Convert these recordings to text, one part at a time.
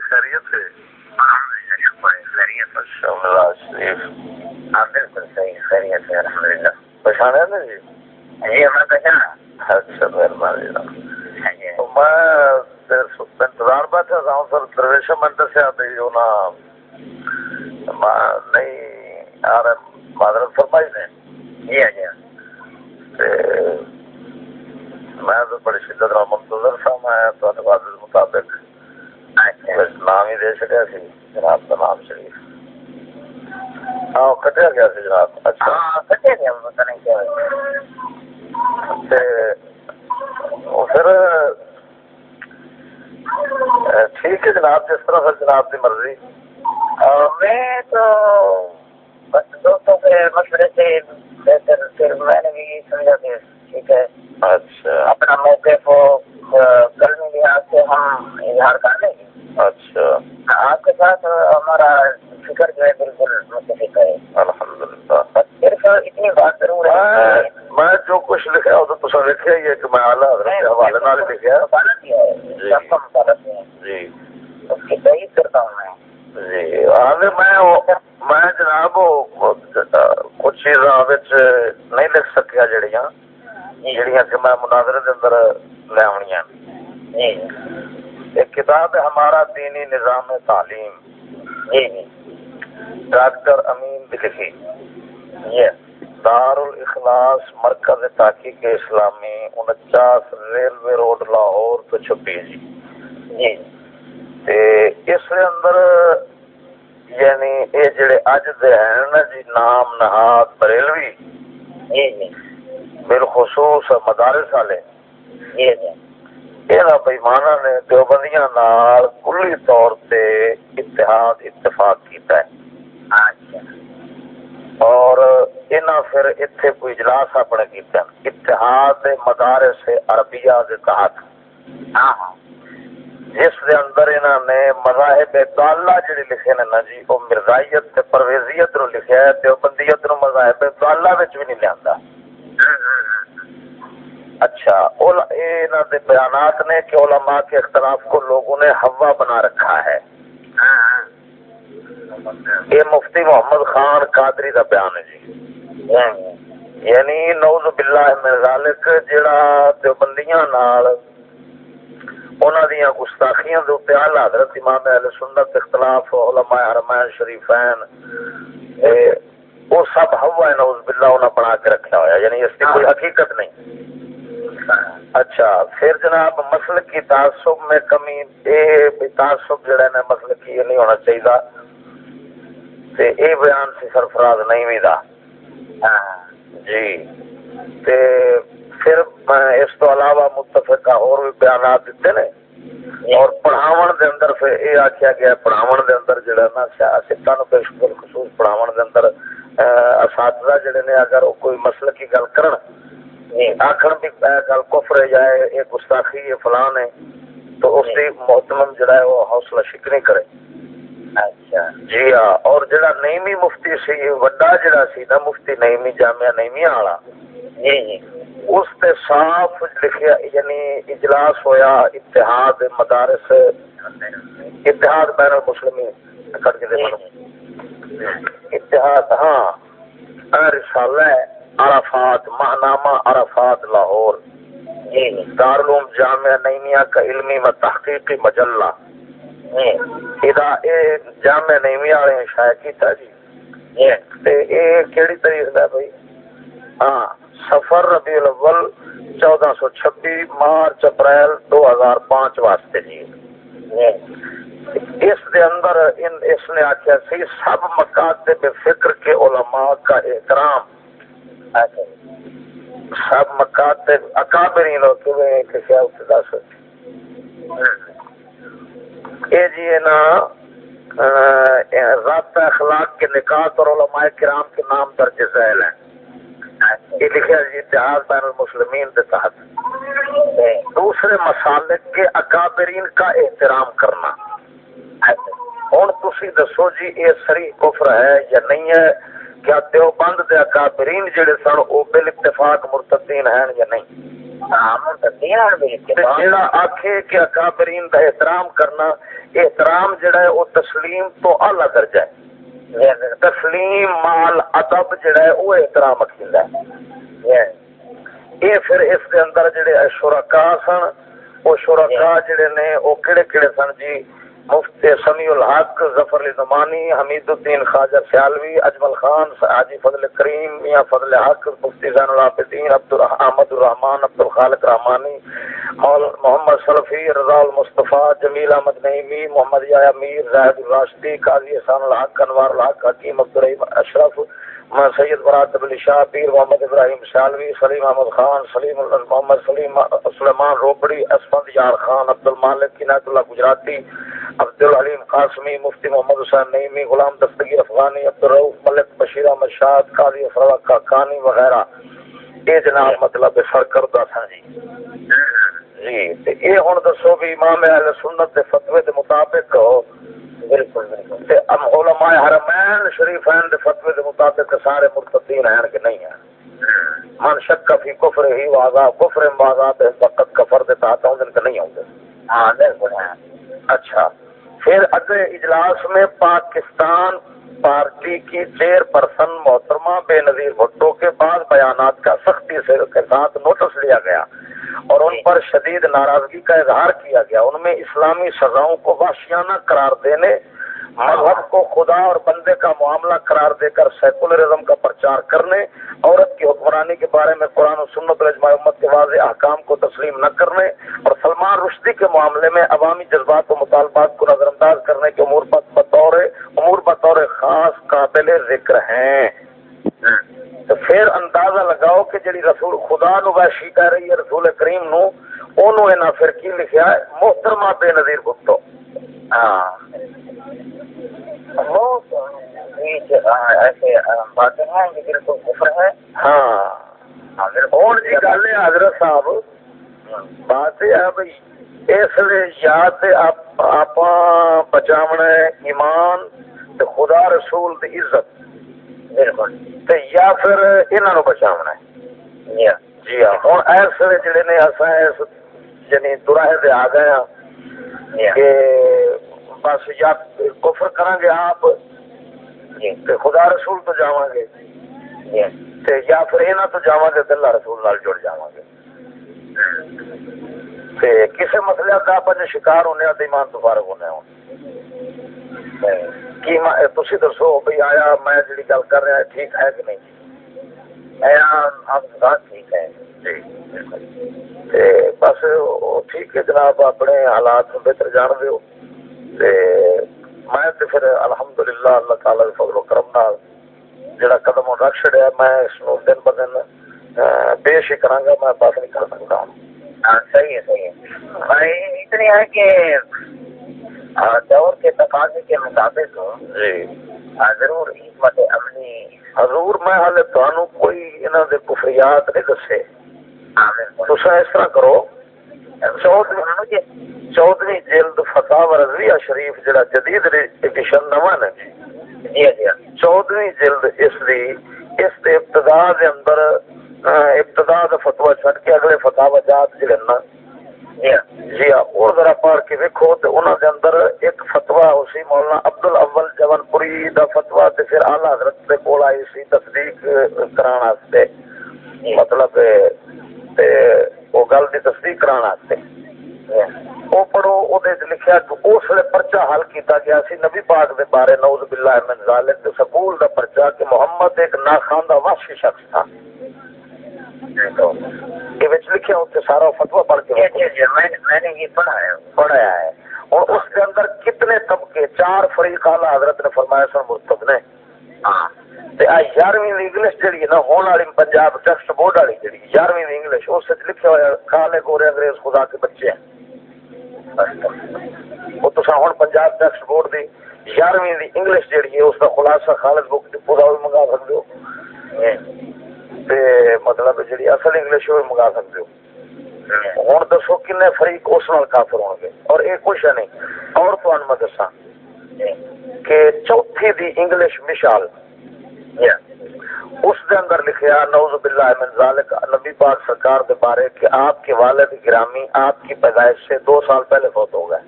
خیریت ہے خیریت بالکل صحیح خیریت ہے الحمد للہ پہچانا نا جی؟ جی ہمیں پہچانا اچھا مہربانی میں انتظار بیٹھا تھا سر درویش میں دسیا بھی نہیں آ رہے معذرت فرمائی نے۔ جی ہاں جی میں تو بڑی شدت نال منتظر میں وعدے مطابق نام ہی دے سی جناب نام شریف۔ ہاں کٹیا گیا سی جناب۔ اچھا۔ کٹیا گیا پتا نہیں کیا پھر ٹھیک ہے جناب جس طرح پھر جناب کی مرضی۔ میں تو دوستوں کے مشورے سے بہتر پھر میں نے بھی سمجھا کہ ٹھیک ہے۔ اچھا۔ اپنا موقع کو کرنے لحاظ سے ہم اظہار کر لیں گے۔ اچھا۔ آپ کے ساتھ ہمارا فکر جو ہے بالکل متفق ہے۔ الحمد للہ صرف اتنی بات ضرور ہے۔ میں جو کچھ لکھا وہ تو لکھا ہی ہے کہ میں اعلیٰ حضرت کے حوالے نال لکھا کیا ہے۔ جی۔ اس کی تعریف کرتا ہوں میں۔ جی۔ حال میں میں جناب کچھ چیزاں نہیں لکھ سکیا جڑیاں۔ جڑیاں کہ میں مناظرے دے اندر لے آنیاں ایک کتاب ہے ہمارا دینی نظام تعلیم جی ڈاکٹر امین لکھی دار الاخلاص مرکز تحقیق اسلامی انچاس ریلوے روڈ لاہور تو چھپی جی جی اس اندر یعنی یہ جڑے اج دے ہیں نا جی نام نہاد بریلوی جی جی بالخصوص مدارس والے۔ یہ بےمانا نے دیوبندیاں نال کلی طور تے اتحاد اتفاق کیتا ہے۔ اچھا۔ اور انہاں پھر اتھے کوئی اجلاس اپنے کیتا اتحاد مدارس عربیہ دے تحت۔ ہاں ہاں۔ جس دے اندر انہاں نے مذاہب دالہ جڑے لکھے نے نا جی وہ مرزائیت تے پرویزیت نو لکھیا ہے دیوبندیت نو مذاہب دالہ وچ بھی نہیں لیندا۔ اچھا دے بیانات نے کہ علماء کے اختلاف کو لوگوں نے ہوا بنا رکھا ہے۔ یہ مفتی محمد خان قادری کا بیان ہے جی۔ یعنی نوز باللہ من ذالک، جڑا دیوبندیاں نال انہاں دیاں گستاخیاں دے اوپر اعلی حضرت امام اہل سنت اختلاف، علماء حرمین شریفین وہ سب ہوا ہے نوز باللہ انہاں بنا کے رکھا ہوا یعنی اس کی کوئی حقیقت نہیں۔ اچھا پھر جناب مسل کی تعصب میں کمی اے تعصب جڑا نا مسل کی یہ نہیں ہونا چاہیے۔ تے اے بیان سے سرفراز نہیں بھی دا۔ جی۔ تے پھر اس تو علاوہ متفقہ اور بھی بیانات دیتے نے۔ اور پڑھاون دے اندر پھر اے آکھیا گیا پڑھاون دے اندر جڑا نا سیاستاں نو خصوص پڑھاون دے اندر اساتذہ جڑے نے اگر کوئی مسئلہ کی گل کرن آخر بھی گل کفر ہے یا ایک گستاخی ہے فلان ہے تو اس کی محتمم جڑا ہے وہ حوصلہ شکنی کرے اچھا جی ہاں اور جڑا نئیمی مفتی سی وڈا جڑا سی نا مفتی نئیمی جامعہ نئیمی والا جی جی اس تے صاف لکھیا یعنی اجلاس ہویا اتحاد مدارس اتحاد بین المسلمین کٹ کے دے اتحاد ہاں۔ رسالہ ہے عرفات ماہنامہ عرفات لاہور جی۔ دارالعلوم جامعہ نئیمیا کا علمی و تحقیقی مجلہ۔ جی۔ ادا، اے جامعہ نئیمیا والے شائع کیتا جی۔, جی۔ اے کیڑی تاریخ دا بھائی؟ ہاں سفر ربیع الاول چودہ سو چھبی مارچ اپریل دو ہزار پانچ واسطے جی۔ اس دے اندر ان اس نے آخیا سی، سب مکاتب فکر کے علماء کا احترام۔ سب مکاتب اکابرین ہوتے ہوئے کسی آپ دس۔ یہ جی نا ضابطہ اخلاق کے نکات اور علماء کرام کے نام درج ذیل ہیں۔ یہ لکھا جی اتحاد بین المسلمین کے تحت۔ دوسرے مسالک کے اکابرین کا احترام کرنا۔ ہوں تھی دسو جی یہ سری کفر ہے یا نہیں ہے کیا دیوبند دے اکابرین جڑے سن او بل اتفاق مرتدین ہیں یا نہیں جڑا آخے کہ اکابرین کا احترام کرنا احترام جڑا ہے وہ تسلیم تو اعلی درجہ ہے تسلیم مال ادب جڑا ہے وہ احترام ہے یہ پھر اس کے اندر جڑے شرکا سن وہ شرکا جڑے نے وہ کہڑے کہڑے سن جی مفتی سمیع الحق، ظفر زمانی حمید الدین خواجہ سیالوی، اجمل خان، حاجی فضل کریم، میاں فضل حق، مفتی زین العابدین عبد احمد الرحمان عبد الخالق رحمانی محمد سلفی رضا المصطفیٰ، جمیل احمد نعیمی، محمد یا میر زاہد الراشدی، قاضی حسان الحق، انوار الحق، حکیم عبد الرحیم اشرف سید برات بن شاہ، پیر محمد ابراہیم سالوی سلیم احمد خان، سلیم محمد سلیم، سلیمان روبڑی، اسفند یار خان عبد المالک کنات اللہ گجراتی عبد العلیم قاسمی مفتی محمد حسین نعیمی غلام دستگیر افغانی عبد الروف ملک بشیر احمد شاد قاضی افراد کاکانی وغیرہ۔ یہ جناب مطلب سرکردہ سا جی۔ جی یہ ہوں دسو بھی امام اہل سنت کے فتوے کے مطابق علماء حرمین شریفین دے فتوے دے مطابق سارے مرتدین ہیں کہ نہیں ہیں۔ من شک فی کفر ہی واضح کفر واضح وقت کفر دے تحت ہوں دن کہ نہیں ہوں ہاں۔ اچھا۔ پھر اگلے اجلاس میں پاکستان پارٹی کی چیئر پرسن محترمہ بے نظیر بھٹو کے بعد بیانات کا سختی سے کے ساتھ نوٹس لیا گیا اور ان پر شدید ناراضگی کا اظہار کیا گیا۔ ان میں اسلامی سزاؤں کو وحشیانہ قرار دینے مذہب کو خدا اور بندے کا معاملہ قرار دے کر سیکولرزم کا پرچار کرنے، عورت کی حکمرانی کے بارے میں قرآن و سنت رجمع امت کے واضح احکام کو تسلیم نہ کرنے اور سلمان رشدی کے معاملے میں عوامی جذبات و مطالبات کو نظر انداز کرنے کے امور بطور امور بطور خاص قابل ذکر ہیں۔ تو پھر اندازہ لگاؤ کہ جڑی رسول خدا نو وحشی کہہ رہی ہے، رسول کریم نو، اونوں انہاں پھر کی لکھیا ہے، محترمہ بے نظیر بھٹو ہاں۔ ایسے باتیں ہیں بالکل کفر ہے ہاں ہوں جی گل ہے حضرت صاحب بات یہ ہے بھائی اس لیے آپ بچاونا ہے ایمان خدا رسول دی عزت یا پھر انہوں بچاونا ہے جی ہاں ہوں اس ویلے جڑے نے اس یعنی دراہے آ گئے ہاں کہ بس یا کفر کریں گے آپ خدا رسول تو جا گے یا پھر یہاں تو جا گے اللہ رسول نال جڑ جا گے۔ کسی مسئلے کا آپ شکار ہونے ایمان تو فارغ ہونے ہوں تھی دسو بھائی آیا میں جی گل کر رہا ٹھیک ہے کہ نہیں؟ ٹھیک ہے۔ بس ٹھیک ہے جناب اپنے حالات بہتر جان دو میں پھر الحمدللہ اللہ تعالی فضل و کرم نال جڑا قدم رکھ چڑیا میں اس نو دن ب دن پیش کراں گا میں بس نہیں کر سکتا ہوں صحیح ہے صحیح ہے بھائی اتنی ہے کہ دور کے تقاضے کے مطابق ضرور حکمت عملی حضور میں حال تمہیں کوئی انہوں دے کفریات نہیں دسے تصا اس طرح کرو چودویں جلد فتح رضویہ شریف جڑا جدید ایڈیشن نواں ہے جی۔ جی چودویں جلد اس دی اس دے ابتدا دے اندر ابتدا دا فتوا چھڈ کے اگلے فتح جات جڑے نا۔ جی ہاں۔ وہ ذرا پڑھ کے ویکو تو انہوں دے اندر ایک فتوا اسی مولانا عبد الاول جون پوری دا فتوا تے پھر اعلی حضرت دے کول آئی سی تصدیق کران واسطے مطلب تے وہ گل دی تصدیق کران واسطے وہ پڑھو وہ لکھا کہ اس لیے پرچا حل کیتا گیا سی نبی پاک دے بارے نعوذ باللہ من ذالک تے سکول دا پرچا کہ محمد ایک ناخواندہ وحشی شخص تھا یہ لکھا ہوتے سارا فتوا پڑھ کے میں نے یہ پڑھا ہے پڑھایا ہے اور اس کے اندر کتنے طبقے چار فریق اعلیٰ حضرت نے فرمایا سن مرتب نے یارویں انگلش جہی ہے نا ہونے والی پنجاب ٹیکسٹ بورڈ والی جہی یارویں انگلش اس لکھا ہوا کالے گورے انگریز خدا کے بچے ہیں۔ وہ تو ہوں پنجاب ٹیکسٹ بورڈ دی یارویں انگلش جہی ہے، اس کا خلاصہ خالد بک بھی منگا سکتے ہو۔ مطلب جی اصل انگلش وہ منگا سکتے ہو۔ ہوں دسو کن فریق اس نال کافر ہو گے۔ اور یہ کچھ نہیں، اور تو میں دسا کہ چوتھی دی انگلش مشال اس دے اندر لکھیا نوز باللہ من ذالک، نبی پاک سرکار دے بارے کہ آپ کے والد گرامی آپ کی پیدائش سے دو سال پہلے فوت ہو گئے۔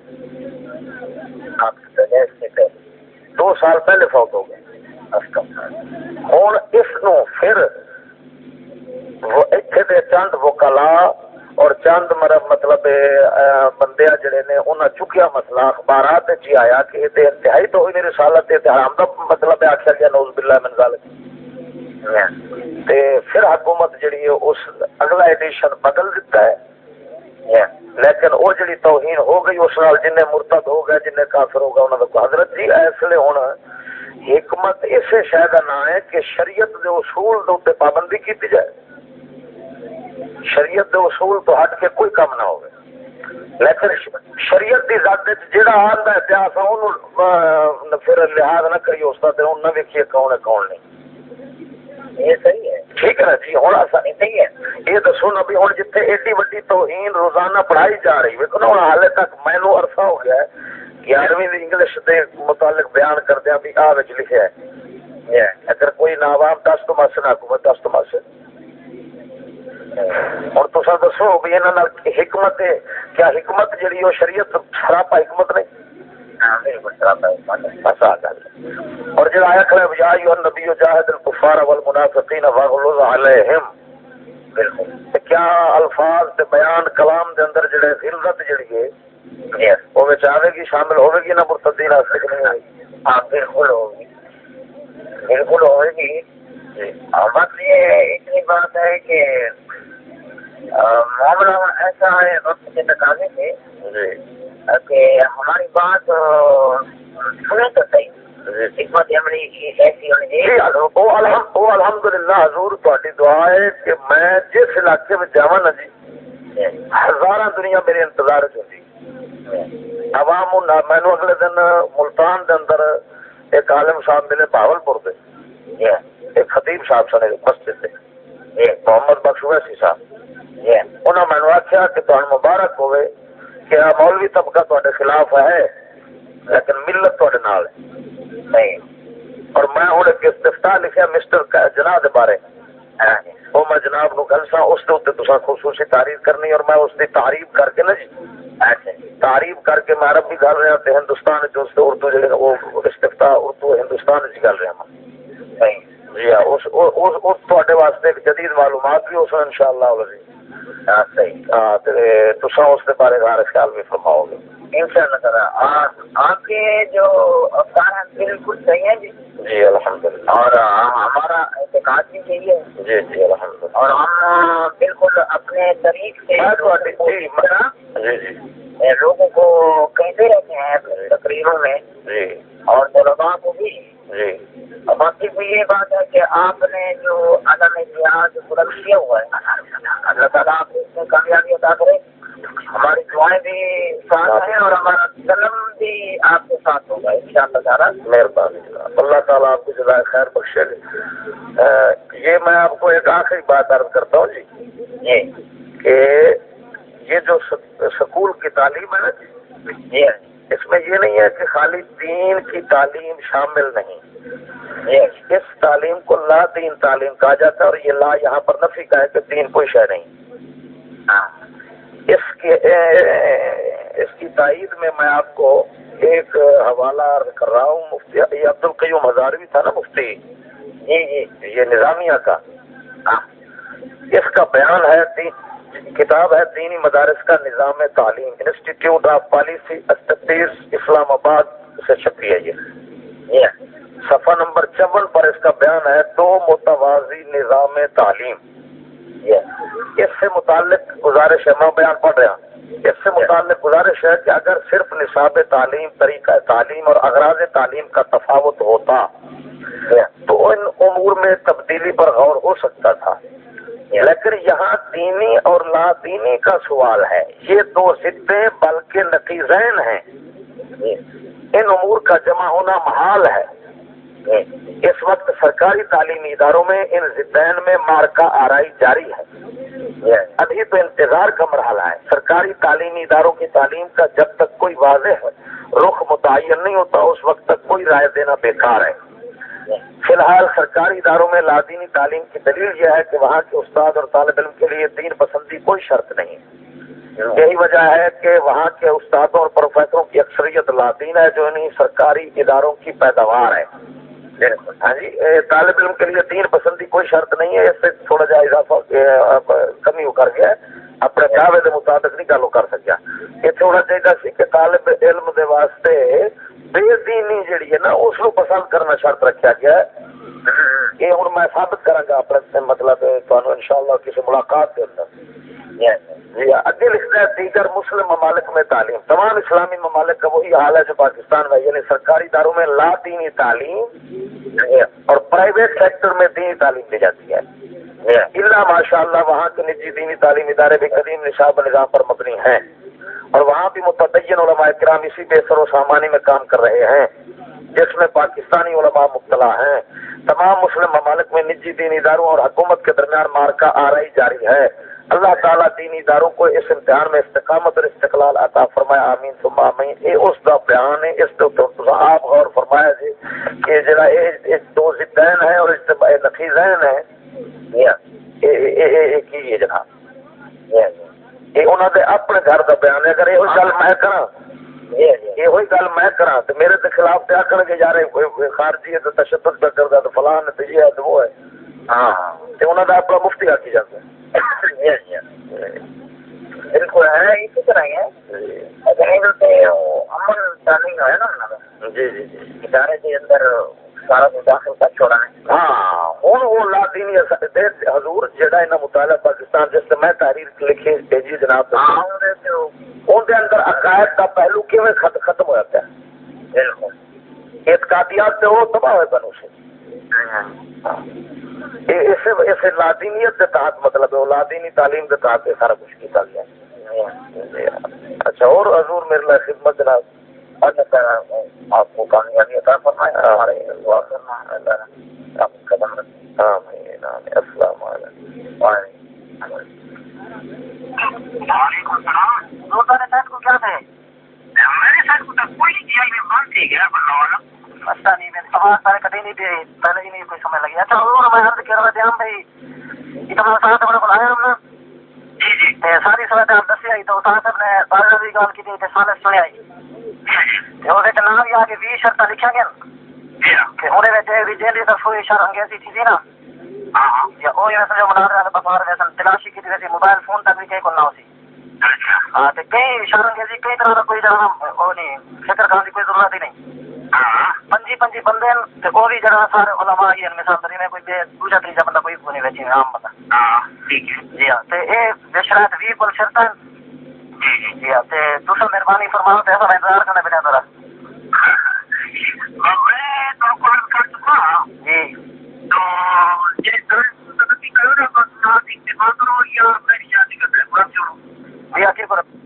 آپ کی پیدائش سے پہلے۔ دو سال پہلے فوت ہو گئے۔ ہوں اس نو پھر وہ اتنے دے چند وکلا اور چند مرب مطلب بندے جڑے نے، انہاں چکیا مسئلہ، اخبارات جی آیا کہ یہ انتہائی تو ہوئی رسالت حرام دا مطلب آخیا گیا نوز باللہ من ذالک۔ تے پھر حکومت جڑی ہے اس اگلا ایڈیشن بدل دیتا ہے۔ لیکن وہ جڑی توہین ہو گئی، اس نال جن مرتد ہو گئے جن کافر ہو گیا انہوں نے حضرت جی اس لیے ہونا حکمت اسے شاید نہ ہے کہ شریعت دے اصول دے پابندی کی جائے۔ شریعت دے اصول تو ہٹ کے کوئی کام نہ ہوگا لیکن شریعت دی ذات جڑا آندا ہے پیاس اون پھر لحاظ نہ کریے اس تے اون نہ ویکھیے کون ہے کون نہیں۔ یہ صحیح ہے۔ ٹھیک ہے نا جی ہوں ایسا نہیں ہے۔ یہ دسو نا بھی ہوں جتنے ایڈی وڈی توہین روزانہ پڑھائی جا رہی نا ہوں تک مینو عرصہ ہو گیا ہے گیارہویں انگلش کے متعلق بیان کردیا بھی آ لکھا ہے۔ اگر کوئی ناوام دس تو نہ حکومت دس تو ہوں تو دسو بھی یہاں حکمت کیا حکمت جی وہ شریعت سراپا حکمت نہیں؟ اور جڑا آیا کھڑا یا جاہد الکفار والمنافقین واغلظ علیہم۔ بالکل۔ کیا الفاظ تے بیان کلام دے اندر جڑے غلظت جڑی ہے وہ وچ آوے گی شامل ہوے گی نہ مرتدین واسطے نہیں آئی ہاں بالکل ہوگی بالکل ہوے گی۔ بس یہ اتنی بات ہے کہ معاملہ ایسا ہے وقت کے تقاضے سے۔ کہ ہماری بات سنے تو صحیح۔ حکمت عملی ایسی ہونی الحمد للہ حضور تاری دعا ہے کہ میں جس علاقے میں جا نا جی ہزار دنیا میرے انتظار چی عوام مینو اگلے دن ملتان دے اندر ایک عالم صاحب ملے بہاول پور دے ایک خطیب صاحب سنے مسجد محمد بخش ویسی صاحب۔ انہوں نے آخیا کہ تمہیں مبارک ہوئے کہ مولوی طبقہ تے خلاف ہے، لیکن ملت تے نال نہیں۔ اور میں ہوں ایک استفتا لکھا مسٹر جناح کے بارے۔ وہ میں جناب نو گل سا اس اتنے خصوصی تعریف کرنی، اور میں اس کی تعریف کر کے نا جی تعریف کر کے میں عرب بھی گل رہا تو ہندوستان جو اردو جڑے وہ استفتا اردو ہندوستان چ گل رہا جی ہاں اس واسطے ایک جدید معلومات بھی اس ان شاء اللہ اس کے بارے میں خیال بھی فرماؤ گے آپ کے جو افطار ہیں بالکل صحیح ہیں جی جی الحمد للہ اور ہمارا اعتقاد بھی صحیح ہے جی جی الحمد للہ اور ہم بالکل اپنے طریق سے جی جی لوگوں کو کہتے رہتے ہیں تقریروں میں جی اور طلبا کو بھی جی۔ باقی یہ بات ہے کہ آپ نے جو عدم احتیاط بلند کیا ہوا ہے۔ اللہ تعالیٰ آپ اس میں کامیابی عطا کرے۔ ہماری دعائیں بھی ساتھ ہیں اور ہمارا قلم بھی آپ کے ساتھ ہوگا ان شاء اللہ تعالیٰ۔ مہربانی اللہ تعالیٰ آپ کو جزائے خیر بخشے۔ یہ میں آپ کو ایک آخری بات عرض کرتا ہوں جی۔ جی۔ کہ یہ جو سکول کی تعلیم ہے نا جی اس میں یہ نہیں ہے کہ خالی دین کی تعلیم شامل نہیں۔ اس تعلیم کو لا دین تعلیم کہا جاتا ہے اور یہ لا یہاں پر نفی کا ہے کہ دین کوئی شہ نہیں۔ ہاں۔ اس کے اس کی تائید میں میں آپ کو ایک حوالہ کر رہا ہوں۔ مفتی یہ عبد القیوم ہزاروی تھا نا مفتی؟ جی جی یہ نظامیہ کا۔ ہاں۔ اس کا بیان ہے۔ کتاب ہے دینی مدارس کا نظام تعلیم انسٹیٹیوٹ آف پالیسی اسلام آباد سے چھپی ہے یہ۔ صفحہ نمبر چون پر اس کا بیان ہے دو متوازی نظام تعلیم۔ اس سے متعلق گزارش ہے، میں بیان پڑھ رہا ہوں۔ اس سے متعلق گزارش ہے کہ اگر صرف نصاب تعلیم، طریقہ تعلیم اور اغراض تعلیم کا تفاوت ہوتا، تو ان امور میں تبدیلی پر غور ہو سکتا تھا۔ لیکن یہاں دینی اور لا دینی کا سوال ہے۔ یہ دو ضدیں بلکہ نتیزین ہیں۔ ان امور کا جمع ہونا محال ہے۔ اس وقت سرکاری تعلیمی اداروں میں ان زدین میں مارکا آرائی جاری ہے۔ ابھی تو انتظار کا مرحلہ ہے۔ سرکاری تعلیمی اداروں کی تعلیم کا جب تک کوئی واضح رخ متعین نہیں ہوتا، اس وقت تک کوئی رائے دینا بیکار ہے۔ فی الحال سرکاری اداروں میں لادینی تعلیم کی دلیل یہ ہے کہ وہاں کے استاد اور طالب علم کے لیے دین پسندی کوئی شرط نہیں یہی وجہ ہے کہ وہاں کے استادوں اور پروفیسروں کی اکثریت لادین ہے، جو انہیں سرکاری اداروں کی پیداوار ہے۔ ہاں جی طالب علم کے لیے دین پسندی کوئی شرط نہیں ہے، اس سے تھوڑا جا اضافہ کمی ہو کر گیا اپنے دعوے کے مطابق نہیں گل کر سکیا۔ اتنے ہونا چاہیے سی کہ طالب علم دے واسطے بے دینی جڑی ہے نا اس کو پسند کرنا شرط رکھا گیا ہے یہ ہوں میں ثابت کرا گا اپنے مطلب ان شاء اللہ کسی ملاقات کے اندر جی اگے لکھتا ہے دیگر مسلم ممالک میں تعلیم تمام اسلامی ممالک کا وہی حال ہے جو پاکستان میں یعنی سرکاری اداروں میں لا دینی تعلیم اور پرائیویٹ سیکٹر میں دینی تعلیم دی جاتی ہے۔ اللہ ماشاء اللہ وہاں کے نجی دینی تعلیم ادارے بھی قدیم نصاب نظام پر مبنی ہیں۔ اور وہاں بھی متدین علماء کرام اسی بے سر و سامانی میں کام کر رہے ہیں، جس میں پاکستانی علماء مبتلا ہیں۔ تمام مسلم ممالک میں نجی دینی اداروں اور حکومت کے درمیان مارکا آ رہی جاری ہے۔ اللہ تعالیٰ دینی اداروں کو اس امتحان میں استقامت اور استقلال عطا فرمایا آمین، ثم آمین۔ اے اس دا بیان ہے، اس آپ غور فرمایا جی کہ جڑا اے دو زدین ہیں اور نفیزین ہیں۔ اے کی جناب؟ اے انہاں دے اپنے گھر دا بیان ہے۔ اگر یہ گل میں کراں یہ گل میں کرا تو میرے تو خلاف تے آکھن گے یار خارجی ہے تو تشدد پہ کردا تو فلان ہے تو یہ ہے تو وہ ہے۔ ہاں۔ تے انہاں دا اپنا مفتی آکی جاندا ہے۔ بالکل ہے۔ اسی طرح ہی ہے۔ اگر امن تعلیم ہے نا۔ جی جی جی۔ ادارے کے اندر سارا داخل کر چھوڑا ہے۔ ہاں ہوں وہ لا دینی حضور مطالعہ پاکستان جس سے میں تحریر لکھی بھیجی جناب ان کے اندر عقائد پہلو کیون ختم ہو جاتا ہے بالکل۔ اعتقادیات سے وہ تباہ ہوئے بنو سے اسے لادینیت کے تحت مطلب ہے لادینی تعلیم کے تحت سارا کچھ گیا۔ اچھا اور حضور میرے لیے خدمت جناب۔ آپ کو کامیابی عطا فرمائے ہمارے دعا کرنا اللہ آپ قدم آمین آمین السلام علیکم۔ وعلیکم السلام۔ دو سارے ساتھ کو کیا تھے؟ میرے ساتھ کو تو کوئی کیا یہ بند تھی گیا بلو اچھا نہیں میں سوال سارے کٹے نہیں دے پہلے ہی نہیں کوئی سمجھ لگی۔ اچھا اور میں عرض کر رہا تھا بھائی اتنا ساتھ بڑا بلایا ہم نے۔ جی جی۔ ساری سوال آپ دسیا تو صاحب نے بارہ بھی گل کی تھی سال سنیا وہ نام بھی آ کے بھی شرط لکھا گیا کہ وہ جیل طرف ہوئی شر انگیزی تھی نا۔ یا وہ سمجھو منا رہا بفار ویسن تلاشی کی تھی موبائل فون تک بھی کہیں کو نہ ہاں کئی شر انگیزی کئی طرح کا کوئی جگہ وہ نہیں فکر کرنے کی کوئی ضرورت ہی نہیں۔ پنجی پنجی بندے تے او بھی جڑا سارے علماء ہی مثال تری میں کوئی بے دوسرا تیسرا بندہ کوئی نہیں ویچی عام بندہ۔ ہاں ٹھیک ہے۔ جی ہاں تے اے بے شرائط وی کل ہاں تے تسا مہربانی فرماؤ تے ایسا انتظار کرنا پڑا تھوڑا میں تو کال کر چکا۔ جی۔ تو جے کرو نا بس نہ اتفاق کرو یا میری شادی کرتے ہیں آخر کرو